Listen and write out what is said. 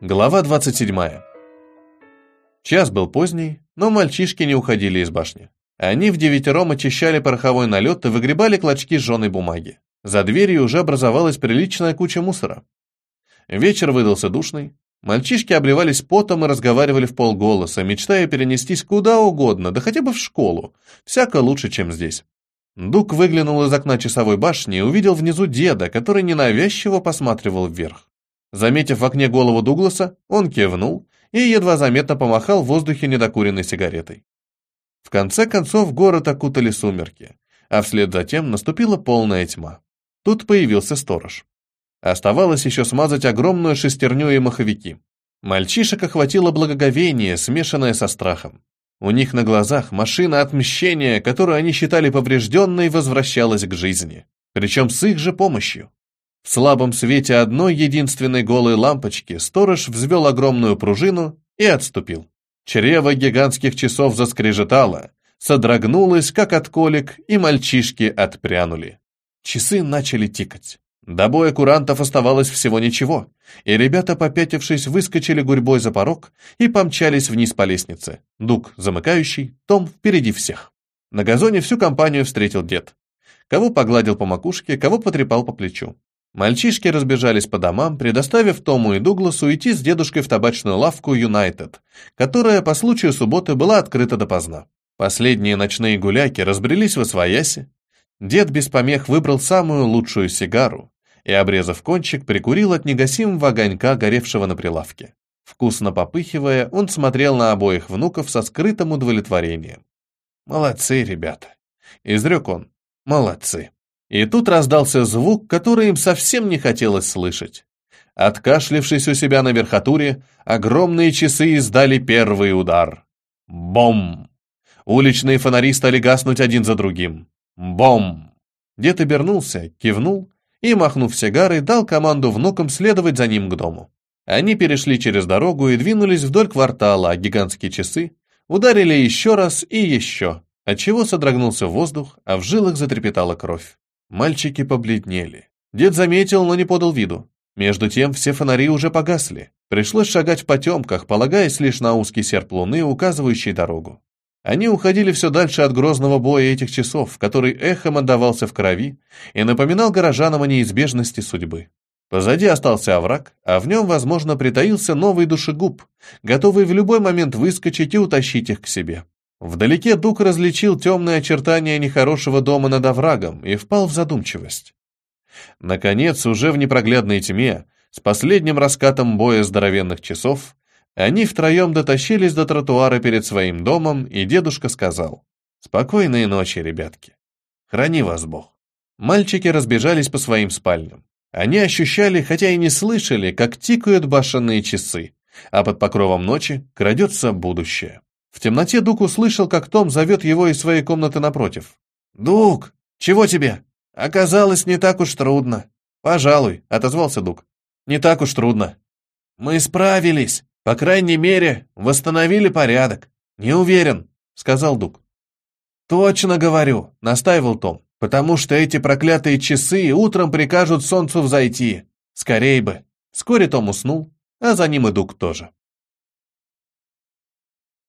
Глава 27. Час был поздний, но мальчишки не уходили из башни. Они в девятером очищали пороховой налет и выгребали клочки жженой бумаги. За дверью уже образовалась приличная куча мусора. Вечер выдался душный. Мальчишки обливались потом и разговаривали в полголоса, мечтая перенестись куда угодно, да хотя бы в школу. Всяко лучше, чем здесь. Дук выглянул из окна часовой башни и увидел внизу деда, который ненавязчиво посматривал вверх. Заметив в окне голову Дугласа, он кивнул и едва заметно помахал в воздухе недокуренной сигаретой. В конце концов город окутали сумерки, а вслед за тем наступила полная тьма. Тут появился сторож. Оставалось еще смазать огромную шестерню и маховики. Мальчишек охватило благоговение, смешанное со страхом. У них на глазах машина отмщения, которую они считали поврежденной, возвращалась к жизни. Причем с их же помощью. В слабом свете одной единственной голой лампочки сторож взвел огромную пружину и отступил. Чрево гигантских часов заскрежетало, содрогнулось, как от колик, и мальчишки отпрянули. Часы начали тикать. До боя курантов оставалось всего ничего, и ребята, попятившись, выскочили гурьбой за порог и помчались вниз по лестнице. Дуг замыкающий, Том впереди всех. На газоне всю компанию встретил дед. Кого погладил по макушке, кого потрепал по плечу. Мальчишки разбежались по домам, предоставив Тому и Дугласу идти с дедушкой в табачную лавку «Юнайтед», которая по случаю субботы была открыта допоздна. Последние ночные гуляки разбрелись в освояси. Дед без помех выбрал самую лучшую сигару и, обрезав кончик, прикурил от негасимого огонька, горевшего на прилавке. Вкусно попыхивая, он смотрел на обоих внуков со скрытым удовлетворением. «Молодцы, ребята!» — изрек он. «Молодцы!» И тут раздался звук, который им совсем не хотелось слышать. Откашлившись у себя на верхотуре, огромные часы издали первый удар. Бом! Уличные фонари стали гаснуть один за другим. Бом! Дед обернулся, кивнул и, махнув сигарой, дал команду внукам следовать за ним к дому. Они перешли через дорогу и двинулись вдоль квартала, а гигантские часы ударили еще раз и еще, отчего содрогнулся воздух, а в жилах затрепетала кровь. Мальчики побледнели. Дед заметил, но не подал виду. Между тем все фонари уже погасли. Пришлось шагать в потемках, полагаясь лишь на узкий серп луны, указывающий дорогу. Они уходили все дальше от грозного боя этих часов, который эхом отдавался в крови и напоминал горожанам о неизбежности судьбы. Позади остался овраг, а в нем, возможно, притаился новый душегуб, готовый в любой момент выскочить и утащить их к себе. Вдалеке Дук различил темные очертания нехорошего дома над оврагом и впал в задумчивость. Наконец, уже в непроглядной тьме, с последним раскатом боя здоровенных часов, они втроем дотащились до тротуара перед своим домом, и дедушка сказал, «Спокойной ночи, ребятки. Храни вас Бог». Мальчики разбежались по своим спальням. Они ощущали, хотя и не слышали, как тикают башенные часы, а под покровом ночи крадется будущее. В темноте Дук услышал, как Том зовет его из своей комнаты напротив. «Дук, чего тебе? Оказалось, не так уж трудно». «Пожалуй», — отозвался Дук. «Не так уж трудно». «Мы справились. По крайней мере, восстановили порядок». «Не уверен», — сказал Дук. «Точно говорю», — настаивал Том, «потому что эти проклятые часы утром прикажут солнцу взойти. Скорей бы». Вскоре Том уснул, а за ним и Дук тоже.